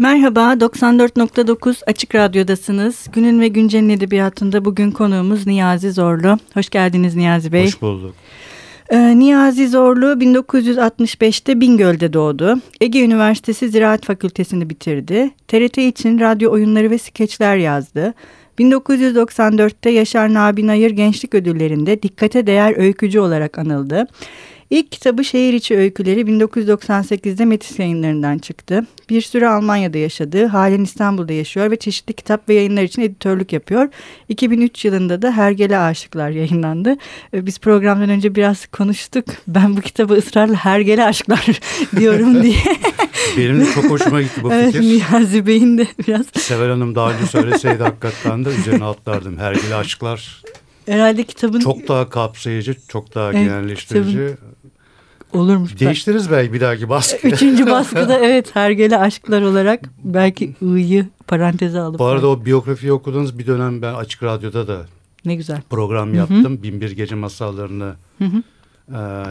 Merhaba, 94.9 Açık Radyo'dasınız. Günün ve Güncel'in edebiyatında bugün konuğumuz Niyazi Zorlu. Hoş geldiniz Niyazi Bey. Hoş bulduk. Ee, Niyazi Zorlu 1965'te Bingöl'de doğdu. Ege Üniversitesi Ziraat Fakültesini bitirdi. TRT için radyo oyunları ve skeçler yazdı. 1994'te Yaşar Nabi Nayır Gençlik Ödülleri'nde dikkate değer öykücü olarak anıldı. İlk kitabı Şehir İçi Öyküleri 1998'de Metis yayınlarından çıktı. Bir süre Almanya'da yaşadı, halen İstanbul'da yaşıyor ve çeşitli kitap ve yayınlar için editörlük yapıyor. 2003 yılında da Hergele Aşıklar yayınlandı. Ee, biz programdan önce biraz konuştuk. Ben bu kitabı ısrarla Hergele Aşklar diyorum diye. Benim de çok hoşuma gitti bu evet, fikir. Niyazi Bey'in de biraz. Sever Hanım daha önce söyleseydi hakikaten de üzerine atlardım. Hergele aşklar Herhalde kitabın... çok daha kapsayıcı, çok daha Evet, genelleştirici. kitabın- Olurmuş. Değiştiririz belki bir dahaki baskı. Üçüncü baskıda evet Hergele Aşklar olarak belki I'yı paranteze alıp. Bu arada o biyografiyi okudunuz bir dönem ben Açık Radyo'da da Ne güzel. program yaptım. Binbir Gece Masallarını Hı hı.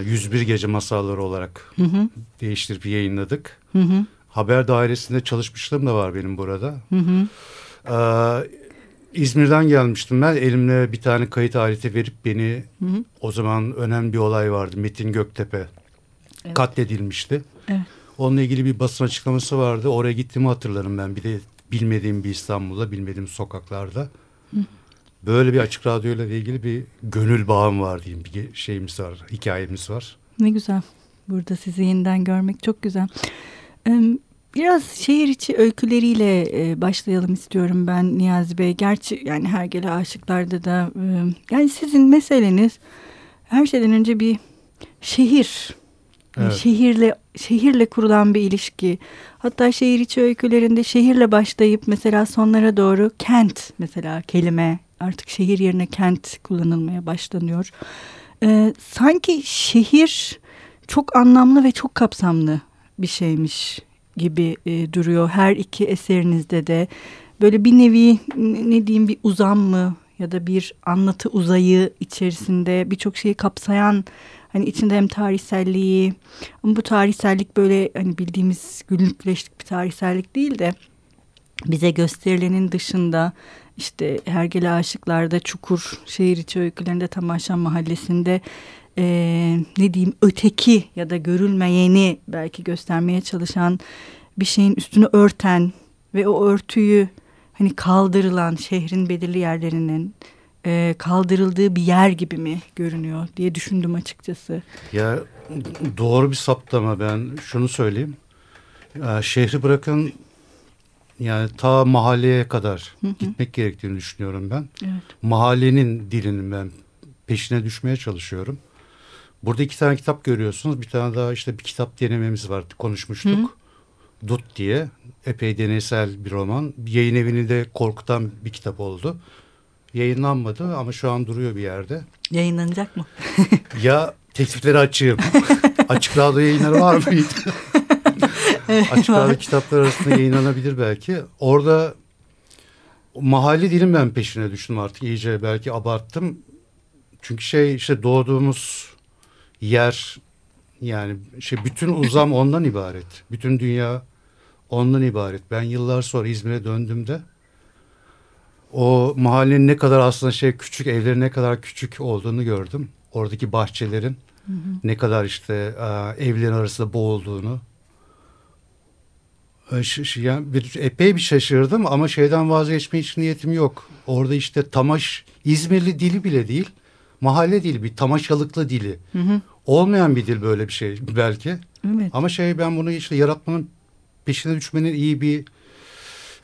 e, 101 Gece Masalları olarak Hı hı. değiştirip yayınladık. Hı hı. Haber dairesinde çalışmışlığım da var benim burada. Hı hı. Ee, İzmir'den gelmiştim ben. Elimle bir tane kayıt aleti verip beni Hı hı. o zaman önemli bir olay vardı. Metin Göktepe Evet. katledilmişti. Evet. Onunla ilgili bir basın açıklaması vardı. Oraya gittiğimi hatırlarım ben. Bir de bilmediğim bir İstanbul'da, bilmediğim sokaklarda. Böyle bir açık radyoyla ilgili bir gönül bağım var diyeyim. Bir şeyimiz var, hikayemiz var. Ne güzel. Burada sizi yeniden görmek çok güzel. Biraz şehir içi öyküleriyle e, başlayalım istiyorum ben Niyazi Bey. Gerçi yani Hergele Aşıklar'da da e, yani sizin meseleniz her şeyden önce bir şehir. Evet. Şehirle şehirle kurulan bir ilişki. Hatta şehir içi öykülerinde şehirle başlayıp mesela sonlara doğru kent mesela kelime artık şehir yerine kent kullanılmaya başlanıyor. Ee, sanki şehir çok anlamlı ve çok kapsamlı bir şeymiş gibi e, duruyor her iki eserinizde de. Böyle bir nevi ne diyeyim bir uzam mı ya da bir anlatı uzayı içerisinde birçok şeyi kapsayan hani içinde hem tarihselliği bu tarihsellik böyle hani bildiğimiz günlükleştik bir tarihsellik değil de bize gösterilenin dışında işte Hergele Aşıklar'da Çukur, şehir içi öykülerinde Tamaşan Mahallesi'nde eee, ne diyeyim öteki ya da görülmeyeni belki göstermeye çalışan bir şeyin üstünü örten ve o örtüyü hani kaldırılan şehrin belirli yerlerinin eee, kaldırıldığı bir yer gibi mi görünüyor diye düşündüm açıkçası. Ya doğru bir saptama ben şunu söyleyeyim. Ya, şehri bırakın yani ta mahalleye kadar gitmek gerektiğini düşünüyorum ben. Evet. Mahallenin dilinin ben peşine düşmeye çalışıyorum. Burada iki tane kitap görüyorsunuz. Bir tane daha işte bir kitap denememiz var. Konuşmuştuk. Dut diye. Epey deneysel bir roman. Yayın evini de korkutan bir kitap oldu. Yayınlanmadı ama şu an duruyor bir yerde. Yayınlanacak mı? Ya teklifleri açığım. Açık radyo yayınları var mıydı? Açık radyo kitaplar arasında yayınlanabilir belki. Orada mahalle dilim ben peşine düştüm artık iyice belki abarttım. Çünkü şey işte doğduğumuz yer yani şey bütün uzam ondan ibaret. Bütün dünya ondan ibaret. Ben yıllar sonra İzmir'e döndüğümde o mahallenin ne kadar aslında şey küçük evlerin ne kadar küçük olduğunu gördüm. Oradaki bahçelerin ne kadar işte e, evlerin arasında boğulduğunu. E, Yani bir, epey bir şaşırdım ama şeyden vazgeçme hiç niyetim yok. Orada işte tamaş İzmirli dili bile değil. Mahalle dili bir tamaşalıklı dili. Olmayan bir dil böyle bir şey belki. Evet. Ama şey ben bunu işte yaratmanın peşine düşmenin iyi bir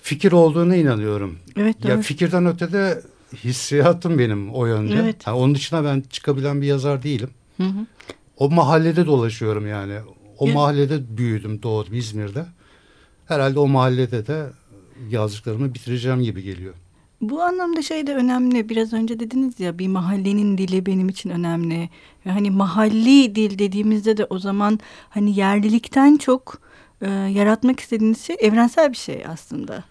fikir olduğuna inanıyorum. Evet, Ya doğru. fikirden ötede hissiyatım benim o yönde. Evet. Ha, onun dışında ben çıkabilen bir yazar değilim. Hı hı. O mahallede dolaşıyorum yani. O Ya- mahallede büyüdüm, doğdum İzmir'de. Herhalde o mahallede de yazdıklarımı bitireceğim gibi geliyor. Bu anlamda şey de önemli. Biraz önce dediniz ya bir mahallenin dili benim için önemli. Hani mahalli dil dediğimizde de o zaman hani yerlilikten çok e, yaratmak istediğiniz şey evrensel bir şey aslında.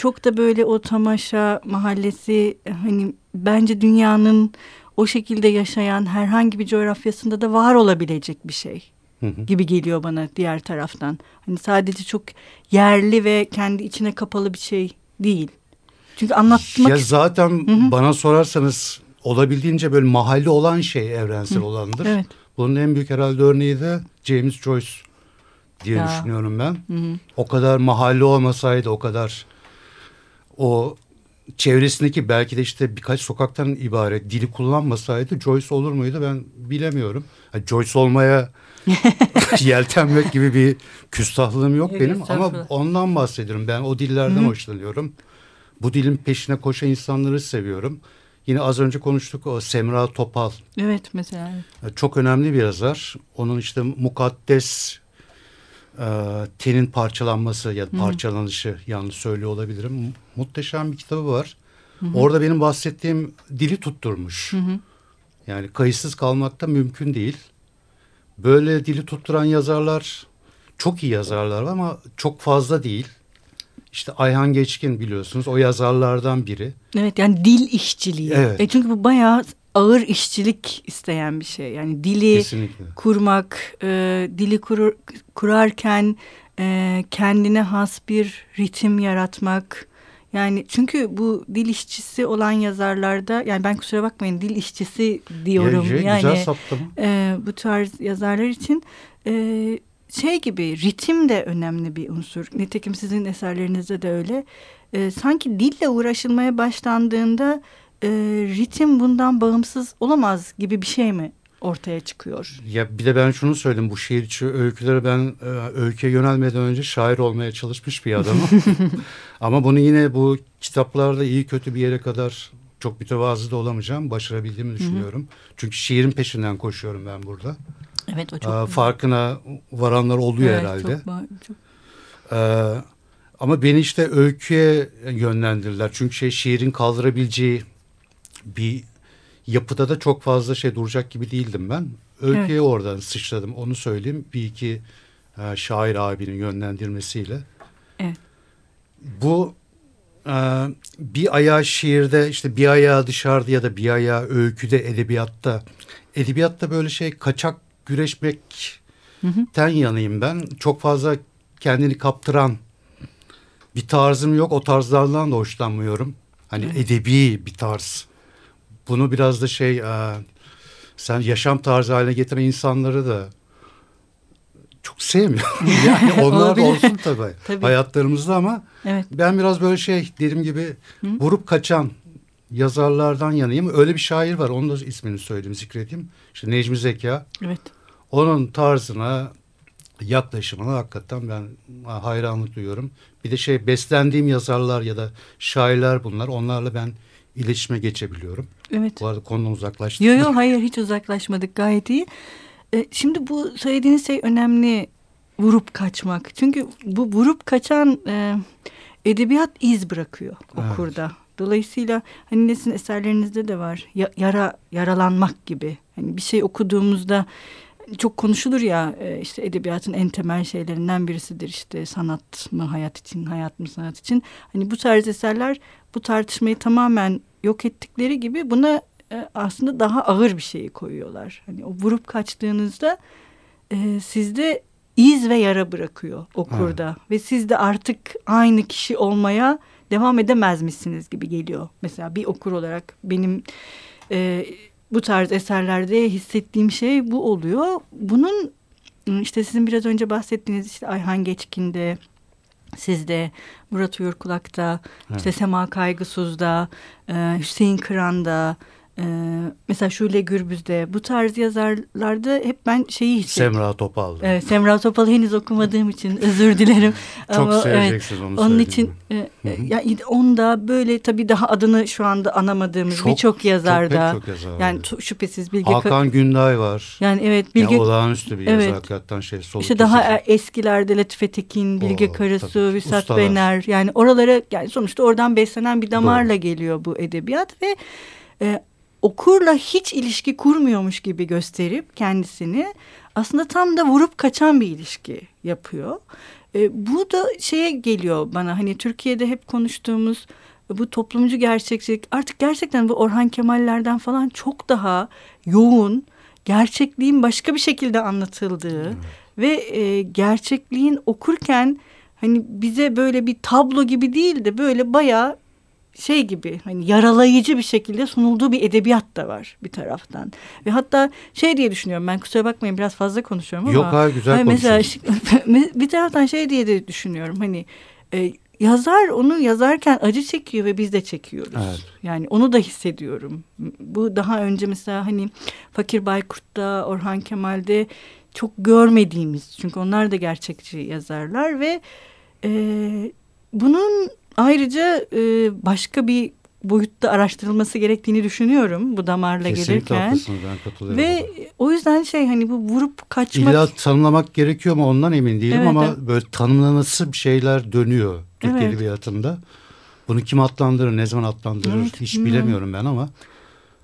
Çok da böyle o tamaşa mahallesi e, hani bence dünyanın o şekilde yaşayan herhangi bir coğrafyasında da var olabilecek bir şey. Hı hı. gibi geliyor bana diğer taraftan. Hani sadece çok yerli ve kendi içine kapalı bir şey değil. Çünkü anlatmak Ya zaten bana sorarsanız olabildiğince böyle mahalli olan şey evrensel olandır. Evet. Bunun en büyük herhalde örneği de James Joyce diye Ya. düşünüyorum ben. Hı hı. O kadar mahalli olmasaydı o kadar o çevresindeki belki de işte birkaç sokaktan ibaret dili kullanmasaydı Joyce olur muydu ben bilemiyorum. Ha, Joyce olmaya yeltenmek gibi bir küstahlığım yok benim ama ondan bahsediyorum. Ben o dillerden Hı. hoşlanıyorum. Bu dilin peşine koşan insanları seviyorum. Yine az önce konuştuk o Semra Topal. Evet mesela. Çok önemli bir yazar. Onun işte mukaddes e, tenin parçalanması ya da parçalanışı yanlış söylüyor olabilirim. Mu- Muhteşem bir kitabı var. Orada benim bahsettiğim dili tutturmuş. Hı hı. Yani kayıtsız kalmak da mümkün değil. Böyle dili tutturan yazarlar çok iyi yazarlar var ama çok fazla değil. İşte Ayhan Geçkin biliyorsunuz o yazarlardan biri. Evet yani dil işçiliği. Evet. E çünkü bu bayağı ağır işçilik isteyen bir şey. Yani dili Kesinlikle. kurmak, e, dili kurur, kurarken e, kendine has bir ritim yaratmak. Yani çünkü bu dil işçisi olan yazarlarda yani ben kusura bakmayın dil işçisi diyorum. Ya, yani Güzel saptama. e, bu tarz yazarlar için e, şey gibi ritim de önemli bir unsur. Nitekim sizin eserlerinizde de öyle. E, sanki dille uğraşılmaya başlandığında e, ritim bundan bağımsız olamaz gibi bir şey mi ortaya çıkıyor? Ya bir de ben şunu söyleyeyim bu şiir içi öyküleri ben e, öyküye yönelmeden önce şair olmaya çalışmış bir adamım. Ama bunu yine bu kitaplarda iyi kötü bir yere kadar çok mütevazı da olamayacağım. Başarabildiğimi düşünüyorum. Çünkü şiirin peşinden koşuyorum ben burada. Evet o Aa, farkına varanlar oluyor Evet, herhalde. Çok, çok- Ee, ama beni işte öyküye yönlendirdiler. Çünkü şey şiirin kaldırabileceği bir yapıda da çok fazla şey duracak gibi değildim ben. Öyküye oradan sıçradım onu söyleyeyim. Bir iki e, şair abinin yönlendirmesiyle. Evet. Bu e, bir ayağı şiirde işte bir ayağı dışarıda ya da bir ayağı öyküde edebiyatta. Edebiyatta böyle şey kaçak güreşmekten yanayım ben. Çok fazla kendini kaptıran bir tarzım yok. O tarzlardan da hoşlanmıyorum. Hani edebi bir tarz. Bunu biraz da şey e, sen yaşam tarzı haline getiren insanları da çok sevmiyorum. yani onlar da olsun tabii, Tabii. hayatlarımızda ama Evet. ben biraz böyle şey dediğim gibi vurup kaçan yazarlardan yanayım. Öyle bir şair var. Onun da ismini söyleyeyim, zikredeyim. İşte Necmi Zeka. Evet. Onun tarzına, yaklaşımına hakikaten ben hayranlık duyuyorum. Bir de şey beslendiğim yazarlar ya da şairler bunlar. Onlarla ben iletişime geçebiliyorum. Evet. Bu arada konudan uzaklaştım. Yok yok hayır hiç uzaklaşmadık gayet iyi. E, şimdi bu söylediğiniz şey önemli vurup kaçmak. Çünkü bu vurup kaçan e, edebiyat iz bırakıyor Evet. okurda. Dolayısıyla hani nesin eserlerinizde de var ya- yara yaralanmak gibi. Hani bir şey okuduğumuzda çok konuşulur ya e, işte edebiyatın en temel şeylerinden birisidir işte sanat mı hayat için hayat mı sanat için. Hani bu tarz eserler bu tartışmayı tamamen yok ettikleri gibi buna e, aslında daha ağır bir şeyi koyuyorlar. Hani o vurup kaçtığınızda e, sizde iz ve yara bırakıyor okurda ve siz de artık aynı kişi olmaya devam edemezmişsiniz gibi geliyor. Mesela bir okur olarak benim e, bu tarz eserlerde hissettiğim şey bu oluyor. Bunun işte sizin biraz önce bahsettiğiniz işte Ayhan Geçkin'de sizde, Murat Uyurkulak'ta, işte Sema Kaygısız'da, e, Hüseyin Kıran'da, e, mesela Şule Gürbüz'de bu tarz yazarlarda hep ben şeyi hissediyorum. Semra Topal'da. Evet, Semra Topal'ı henüz okumadığım için özür dilerim. Çok Ama seveceksiniz onu Onun için e, e, ya onda böyle tabii daha adını şu anda anamadığımız Çok- birçok yazarda. çok pek çok yazar var. yani tu- şüphesiz Bilge Ka- Hakan Günday var. yani evet Bilge, Bilge olağanüstü bir Evet. yazar hakikaten şey. Soluk işte daha kesici. e- eskilerde Latife Tekin, Bilge Oo, Karasu, tabii. Vüsat Ustalar. Bener yani oralara yani sonuçta oradan beslenen bir damarla geliyor bu edebiyat ve e, okurla hiç ilişki kurmuyormuş gibi gösterip kendisini aslında tam da vurup kaçan bir ilişki yapıyor. E, bu da şeye geliyor bana hani Türkiye'de hep konuştuğumuz bu toplumcu gerçekçilik artık gerçekten bu Orhan Kemal'lerden falan çok daha yoğun gerçekliğin başka bir şekilde anlatıldığı evet. ve e, gerçekliğin okurken hani bize böyle bir tablo gibi değil de böyle bayağı şey gibi hani yaralayıcı bir şekilde sunulduğu bir edebiyat da var bir taraftan. Ve hatta şey diye düşünüyorum ben kusura bakmayın biraz fazla konuşuyorum ama. Yok hayır güzel hani mesela bir taraftan şey diye de düşünüyorum hani e, yazar onu yazarken acı çekiyor ve biz de çekiyoruz. Evet. Yani onu da hissediyorum. Bu daha önce mesela hani Fakir Baykurt'ta, Orhan Kemal'de çok görmediğimiz çünkü onlar da gerçekçi yazarlar ve e, bunun ayrıca e, başka bir boyutta araştırılması gerektiğini düşünüyorum bu damarla Kesinlikle gelirken. Kesinlikle ben katılıyorum. Ve o yüzden şey hani bu vurup kaçmak. İlla tanımlamak gerekiyor mu ondan emin değilim evet, ama evet. böyle tanımlanası bir şeyler dönüyor Türk evet. Edebiyatında. Bunu kim adlandırır, ne zaman adlandırır evet, hiç bilmiyorum. bilemiyorum ben ama.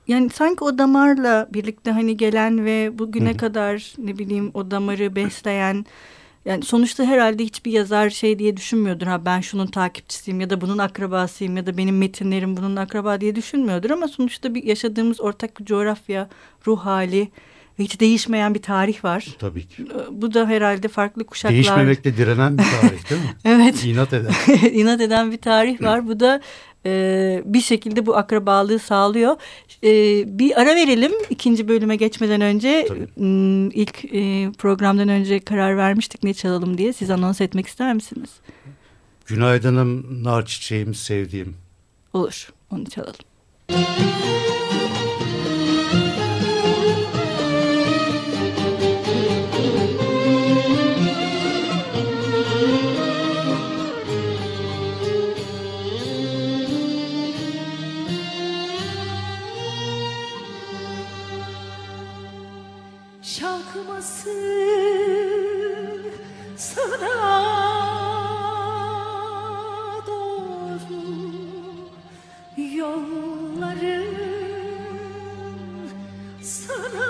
Yani sanki o damarla birlikte hani gelen ve bugüne Hı-hı. kadar ne bileyim o damarı besleyen yani sonuçta herhalde hiçbir yazar şey diye düşünmüyordur. Ha ben şunun takipçisiyim ya da bunun akrabasıyım ya da benim metinlerim bunun akraba diye düşünmüyordur. Ama sonuçta bir yaşadığımız ortak bir coğrafya, ruh hali ve hiç değişmeyen bir tarih var. Tabii ki. Ee, bu da herhalde farklı kuşaklar. Değişmemekte direnen bir tarih değil mi? evet. İnat eden. İnat eden bir tarih var. Bu da e, bir şekilde bu akrabalığı sağlıyor. E, bir ara verelim ikinci bölüme geçmeden önce. Tabii. Hmm, ilk e, programdan önce karar vermiştik ne çalalım diye. Siz anons etmek ister misiniz? Günaydınım, nar çiçeğim, sevdiğim. Olur, onu çalalım. Sana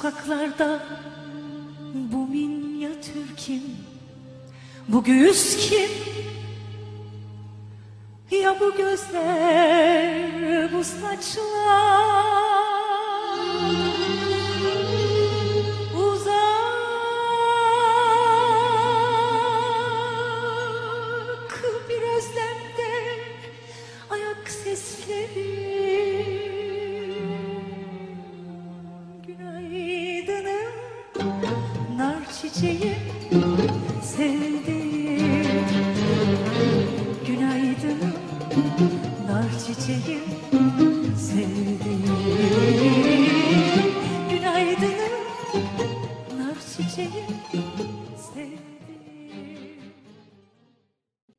sokaklarda bu minyatür kim? Bu göğüs kim? Ya bu gözler, bu saçlar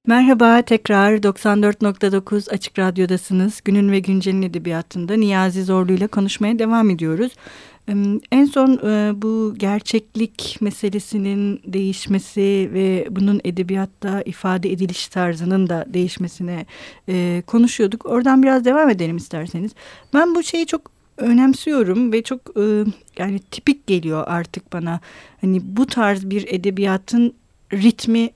Merhaba tekrar 94.9 Açık Radyo'dasınız. Günün ve Güncel'in edebiyatında Niyazi Zorlu ile konuşmaya devam ediyoruz. En son bu gerçeklik meselesinin değişmesi ve bunun edebiyatta ifade ediliş tarzının da değişmesine konuşuyorduk. Oradan biraz devam edelim isterseniz. Ben bu şeyi çok önemsiyorum ve çok yani tipik geliyor artık bana. Hani bu tarz bir edebiyatın ritmi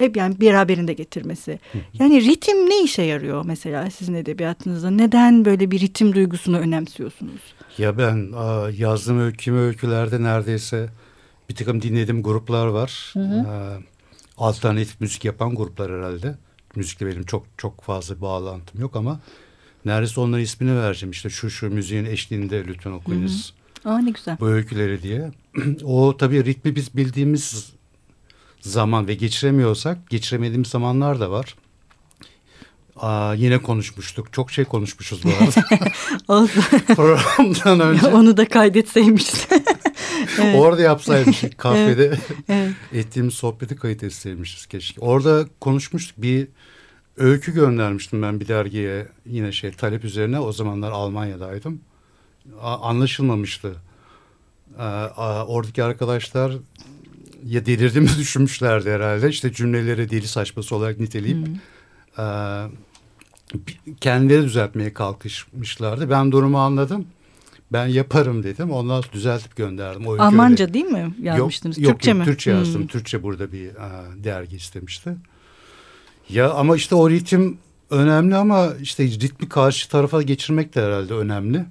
hep yani beraberinde getirmesi. Yani ritim ne işe yarıyor mesela sizin edebiyatınızda? Neden böyle bir ritim duygusunu önemsiyorsunuz? Ya ben yazdığım öykümü öykülerde neredeyse bir takım dinlediğim gruplar var. Hı hı. Alternatif müzik yapan gruplar herhalde. Müzikle benim çok çok fazla bağlantım yok ama neredeyse onların ismini vereceğim. İşte şu şu müziğin eşliğinde lütfen okuyunuz. Aa ne güzel. Bu öyküleri diye. o tabii ritmi biz bildiğimiz zaman ve geçiremiyorsak geçiremediğimiz zamanlar da var. Aa, yine konuşmuştuk. Çok şey konuşmuşuz bu arada. Programdan önce. Onu da kaydetseymişsin. evet. Orada yapsaymışız kafede. Evet. evet. Ettiğimiz sohbeti kayıt etseymişiz keşke. Orada konuşmuştuk. Bir öykü göndermiştim ben bir dergiye. Yine şey talep üzerine. O zamanlar Almanya'daydım. A anlaşılmamıştı. Aa, oradaki arkadaşlar ya delirdiğimi düşünmüşlerdi herhalde. İşte cümleleri deli saçması olarak niteleyip hmm. e, kendileri düzeltmeye kalkışmışlardı. Ben durumu anladım. Ben yaparım dedim. Ondan sonra düzeltip gönderdim. O Almanca öyle. değil mi yazmıştınız? Yok, Türkçe yok, mi? Türkçe yazdım. Hmm. Türkçe burada bir a, dergi istemişti. Ya ama işte o ritim önemli ama işte ritmi karşı tarafa geçirmek de herhalde önemli.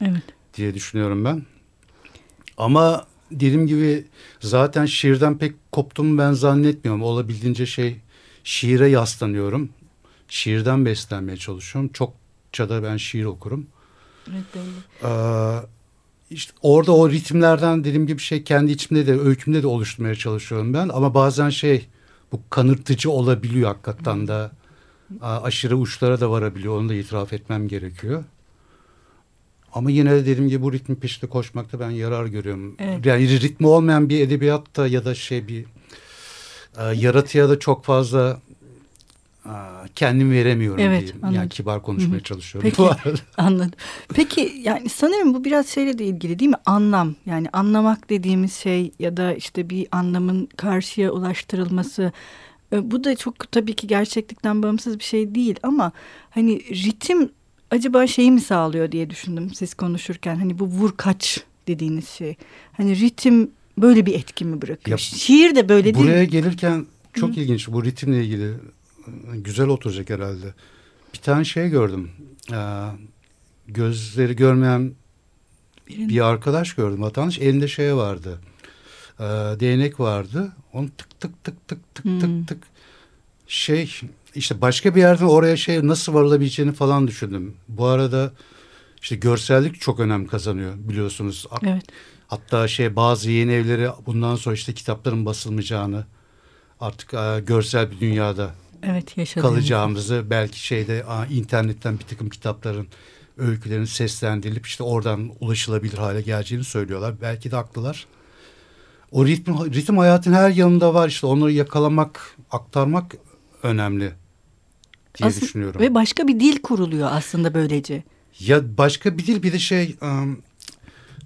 Evet. Diye düşünüyorum ben. Ama dediğim gibi zaten şiirden pek koptum ben zannetmiyorum. Olabildiğince şey şiire yaslanıyorum. Şiirden beslenmeye çalışıyorum. Çokça da ben şiir okurum. Evet belli. Ee, işte orada o ritimlerden dediğim gibi şey kendi içimde de öykümde de oluşturmaya çalışıyorum ben. Ama bazen şey bu kanırtıcı olabiliyor hakikaten de. Aşırı uçlara da varabiliyor. Onu da itiraf etmem gerekiyor. Ama yine de dediğim gibi bu ritmin peşinde koşmakta ben yarar görüyorum. Evet. Yani ritmi olmayan bir edebiyatta ya da şey bir e, yaratıya da çok fazla e, kendim veremiyorum evet, diyeyim. Anladım. Yani kibar konuşmaya Hı-hı. çalışıyorum Peki, Anladım. Peki yani sanırım bu biraz şeyle de ilgili değil mi? Anlam. Yani anlamak dediğimiz şey ya da işte bir anlamın karşıya ulaştırılması e, bu da çok tabii ki gerçeklikten bağımsız bir şey değil ama hani ritim acaba şeyi mi sağlıyor diye düşündüm siz konuşurken. Hani bu vur kaç dediğiniz şey. Hani ritim böyle bir etki mi bırakıyor? Ya, Şiir de böyle buraya değil Buraya gelirken çok Hı. ilginç bu ritimle ilgili güzel oturacak herhalde. Bir tane şey gördüm. Ee, gözleri görmeyen bir arkadaş gördüm. Vatandaş elinde şey vardı. Ee, değnek vardı. Onu tık tık tık tık tık hmm. tık tık şey işte başka bir yerden oraya şey nasıl varılabileceğini falan düşündüm. Bu arada işte görsellik çok önem kazanıyor biliyorsunuz. Evet. Hatta şey bazı yeni evleri bundan sonra işte kitapların basılmayacağını artık a, görsel bir dünyada evet, kalacağımızı belki şeyde a, internetten bir takım kitapların öykülerin seslendirilip işte oradan ulaşılabilir hale geleceğini söylüyorlar. Belki de haklılar. O ritim, ritim hayatın her yanında var işte onları yakalamak, aktarmak önemli diye Aslında, düşünüyorum. Ve başka bir dil kuruluyor aslında böylece. Ya başka bir dil bir de şey um,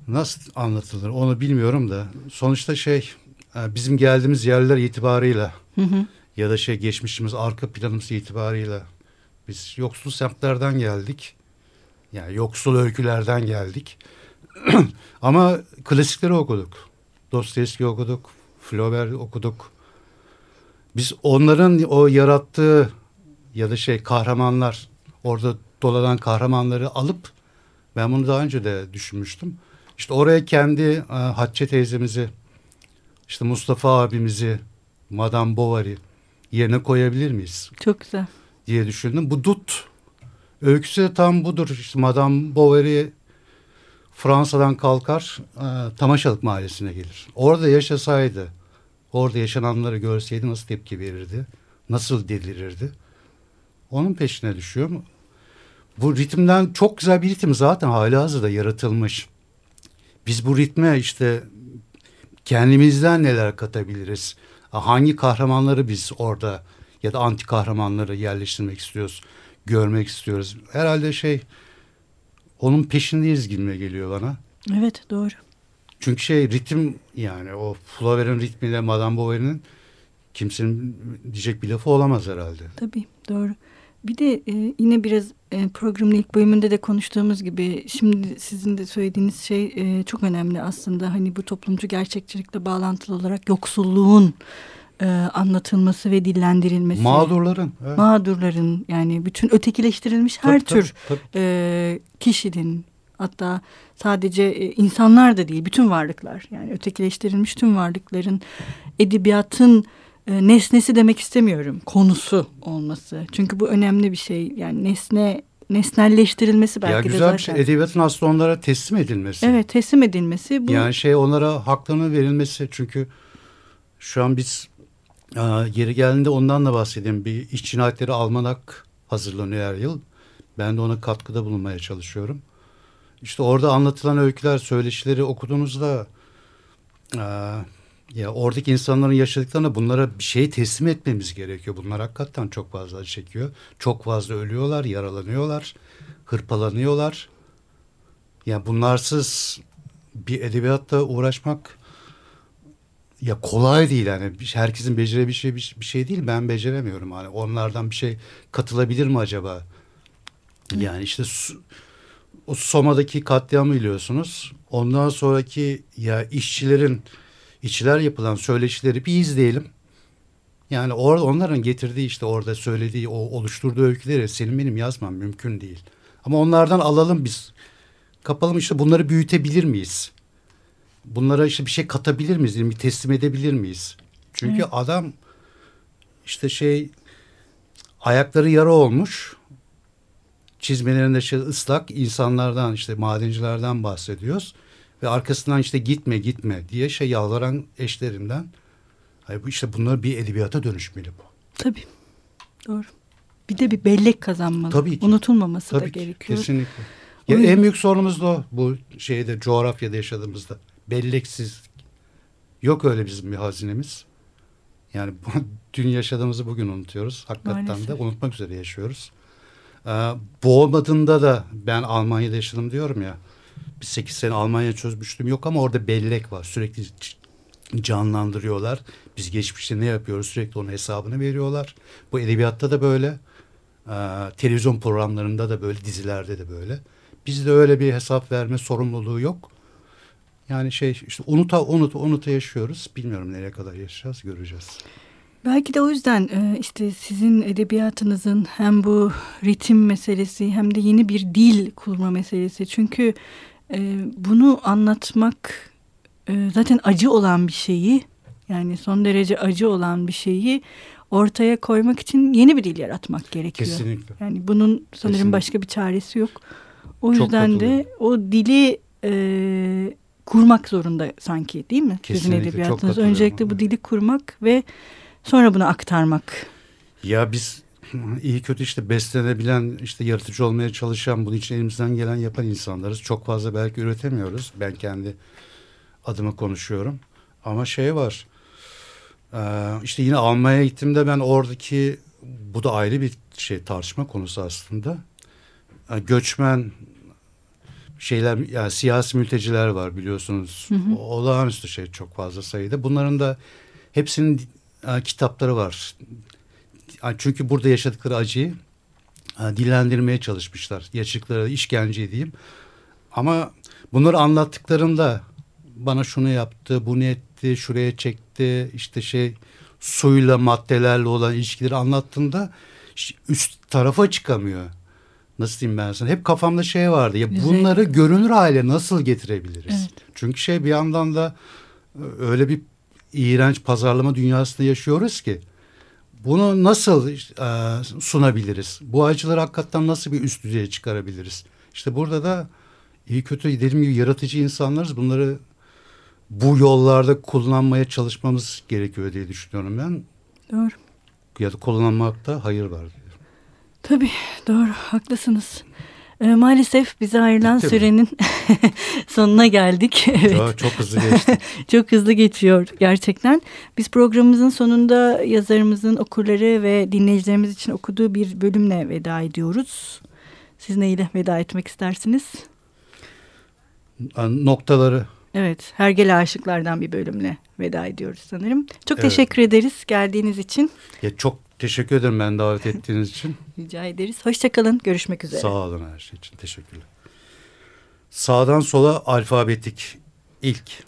nasıl anlatılır onu bilmiyorum da sonuçta şey e, bizim geldiğimiz yerler itibarıyla hı hı. ya da şey geçmişimiz arka planımız itibarıyla biz yoksul semtlerden geldik. Yani yoksul öykülerden geldik. Ama klasikleri okuduk. Dostoyevski okuduk. Flaubert okuduk. Biz onların o yarattığı ya da şey kahramanlar orada dolanan kahramanları alıp ben bunu daha önce de düşünmüştüm. İşte oraya kendi e, Hatice teyzemizi işte Mustafa abimizi Madame Bovary yerine koyabilir miyiz? Çok güzel. Diye düşündüm. Bu Dut öyküsü de tam budur. İşte Madame Bovary Fransa'dan kalkar e, Tamaşalık mahallesine gelir. Orada yaşasaydı orada yaşananları görseydi nasıl tepki verirdi? Nasıl delirirdi? Onun peşine düşüyor mu? Bu ritimden çok güzel bir ritim zaten hala hazırda yaratılmış. Biz bu ritme işte kendimizden neler katabiliriz? Hangi kahramanları biz orada ya da anti kahramanları yerleştirmek istiyoruz, görmek istiyoruz? Herhalde şey onun peşindeyiz gibi geliyor bana. Evet doğru. Çünkü şey ritim yani o Flaubert'in ritmiyle Madame Bovary'nin kimsenin diyecek bir lafı olamaz herhalde. Tabii doğru. Bir de e, yine biraz e, programın ilk bölümünde de konuştuğumuz gibi şimdi sizin de söylediğiniz şey e, çok önemli aslında. Hani bu toplumcu gerçekçilikle bağlantılı olarak yoksulluğun e, anlatılması ve dillendirilmesi. Mağdurların. Evet. Mağdurların yani bütün ötekileştirilmiş her tabii, tür tabii, tabii. E, kişinin hatta sadece e, insanlar da değil bütün varlıklar yani ötekileştirilmiş tüm varlıkların edebiyatın e, nesnesi demek istemiyorum konusu olması. Çünkü bu önemli bir şey yani nesne nesnelleştirilmesi belki ya de güzel zaten. bir şey. Edebiyatın aslında onlara teslim edilmesi. Evet teslim edilmesi. Bu... Yani şey onlara haklarının verilmesi. Çünkü şu an biz e, geri geldiğinde ondan da bahsedeyim. Bir iş cinayetleri almanak hazırlanıyor her yıl. Ben de ona katkıda bulunmaya çalışıyorum. İşte orada anlatılan öyküler, söyleşileri okuduğunuzda e, ya oradaki insanların yaşadıklarına bunlara bir şey teslim etmemiz gerekiyor. Bunlar hakikaten çok fazla çekiyor. Çok fazla ölüyorlar, yaralanıyorlar, hırpalanıyorlar. Ya bunlarsız bir edebiyatla uğraşmak ya kolay değil yani herkesin becerebileceği bir, bir şey değil ben beceremiyorum hani onlardan bir şey katılabilir mi acaba yani işte o Soma'daki katliamı biliyorsunuz ondan sonraki ya işçilerin işçiler yapılan söyleşileri bir izleyelim yani orada onların getirdiği işte orada söylediği o oluşturduğu öyküleri senin benim yazmam mümkün değil ama onlardan alalım biz kapalım işte bunları büyütebilir miyiz bunlara işte bir şey katabilir miyiz? Bir teslim edebilir miyiz? Çünkü evet. adam işte şey ayakları yara olmuş. Çizmelerinde şey ıslak insanlardan işte madencilerden bahsediyoruz. Ve arkasından işte gitme gitme diye şey yalvaran eşlerinden. Hayır bu işte bunlar bir edebiyata dönüşmeli bu. Tabii. Doğru. Bir de bir bellek kazanmalı. Tabii ki. Unutulmaması Tabii da ki. gerekiyor. Kesinlikle. Ya en büyük sorunumuz da o bu şeyde coğrafyada yaşadığımızda belleksiz. Yok öyle bizim bir hazinemiz. Yani dün yaşadığımızı bugün unutuyoruz. Hakikaten Maalesef. de unutmak üzere yaşıyoruz. Ee, bu olmadığında da ben Almanya'da yaşadım diyorum ya. Bir sekiz sene Almanya çözmüştüm yok ama orada bellek var. Sürekli canlandırıyorlar. Biz geçmişte ne yapıyoruz sürekli onun hesabını veriyorlar. Bu edebiyatta da böyle. Ee, televizyon programlarında da böyle dizilerde de böyle. Bizde öyle bir hesap verme sorumluluğu yok. Yani şey işte unuta unuta unuta yaşıyoruz. Bilmiyorum nereye kadar yaşayacağız göreceğiz. Belki de o yüzden e, işte sizin edebiyatınızın hem bu ritim meselesi hem de yeni bir dil kurma meselesi. Çünkü e, bunu anlatmak e, zaten acı olan bir şeyi yani son derece acı olan bir şeyi ortaya koymak için yeni bir dil yaratmak gerekiyor. Kesinlikle. Yani bunun sanırım Kesinlikle. başka bir çaresi yok. O yüzden de o dili e, kurmak zorunda sanki değil mi? Kesinlikle, Sizin edebiyatınız. Öncelikle bu dili kurmak ve sonra bunu aktarmak. Ya biz iyi kötü işte beslenebilen, işte yaratıcı olmaya çalışan, bunun için elimizden gelen yapan insanlarız. Çok fazla belki üretemiyoruz. Ben kendi adıma konuşuyorum. Ama şey var, işte yine Almanya'ya gittiğimde ben oradaki, bu da ayrı bir şey tartışma konusu aslında. Göçmen şeyler yani siyasi mülteciler var biliyorsunuz. Hı hı. Olağanüstü şey çok fazla sayıda. Bunların da hepsinin kitapları var. Çünkü burada yaşadıkları acıyı e, dillendirmeye çalışmışlar. Yaşadıkları işkence diyeyim. Ama bunları anlattıklarında bana şunu yaptı, bunu etti, şuraya çekti, işte şey suyla maddelerle olan ilişkileri anlattığında üst tarafa çıkamıyor nasıl diyeyim ben sana hep kafamda şey vardı ya bunları görünür hale nasıl getirebiliriz? Evet. Çünkü şey bir yandan da e, öyle bir iğrenç pazarlama dünyasında yaşıyoruz ki bunu nasıl e, sunabiliriz? Bu acıları hakikaten nasıl bir üst düzeye çıkarabiliriz? İşte burada da iyi kötü dediğim gibi yaratıcı insanlarız. Bunları bu yollarda kullanmaya çalışmamız gerekiyor diye düşünüyorum ben. Doğru. Ya da kullanmakta hayır var diyor. Tabii doğru haklısınız. E, maalesef bize ayrılan Bitti sürenin sonuna geldik. Evet. Çok, çok hızlı geçti. çok hızlı geçiyor gerçekten. Biz programımızın sonunda yazarımızın okurları ve dinleyicilerimiz için okuduğu bir bölümle veda ediyoruz. Siz neyle veda etmek istersiniz? Noktaları. Evet, Hergele Aşıklardan bir bölümle veda ediyoruz sanırım. Çok evet. teşekkür ederiz geldiğiniz için. Ya çok Teşekkür ederim ben davet ettiğiniz için. Rica ederiz. Hoşçakalın. Görüşmek üzere. Sağ olun her şey için. Teşekkürler. Sağdan sola alfabetik ilk.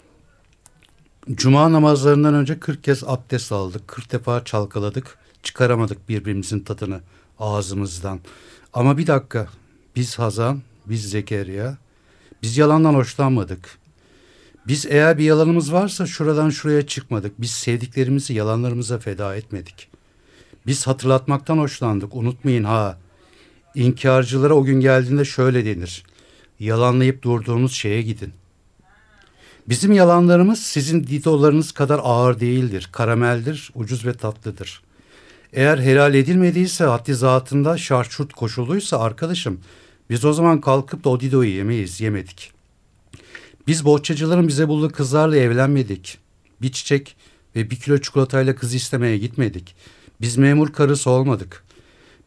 Cuma namazlarından önce 40 kez abdest aldık. 40 defa çalkaladık. Çıkaramadık birbirimizin tadını ağzımızdan. Ama bir dakika. Biz Hazan, biz Zekeriya. Biz yalandan hoşlanmadık. Biz eğer bir yalanımız varsa şuradan şuraya çıkmadık. Biz sevdiklerimizi yalanlarımıza feda etmedik. Biz hatırlatmaktan hoşlandık. Unutmayın ha. İnkarcılara o gün geldiğinde şöyle denir. Yalanlayıp durduğunuz şeye gidin. Bizim yalanlarımız sizin didolarınız kadar ağır değildir. Karameldir, ucuz ve tatlıdır. Eğer helal edilmediyse haddi zatında şarçurt koşuluysa arkadaşım biz o zaman kalkıp da o didoyu yemeyiz, yemedik. Biz bohçacıların bize bulduğu kızlarla evlenmedik. Bir çiçek ve bir kilo çikolatayla kız istemeye gitmedik. Biz memur karısı olmadık.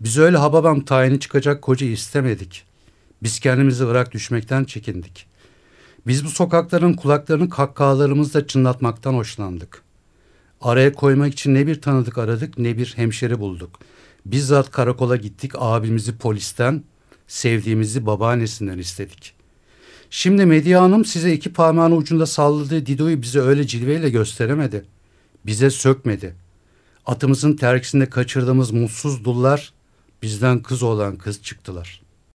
Biz öyle hababam tayini çıkacak koca istemedik. Biz kendimizi bırak düşmekten çekindik. Biz bu sokakların kulaklarını kahkahalarımızla çınlatmaktan hoşlandık. Araya koymak için ne bir tanıdık aradık ne bir hemşeri bulduk. Bizzat karakola gittik abimizi polisten, sevdiğimizi babaannesinden istedik. Şimdi Medya Hanım size iki parmağın ucunda salladığı Dido'yu bize öyle cilveyle gösteremedi. Bize sökmedi. Atımızın terkisinde kaçırdığımız mutsuz dullar bizden kız olan kız çıktılar.''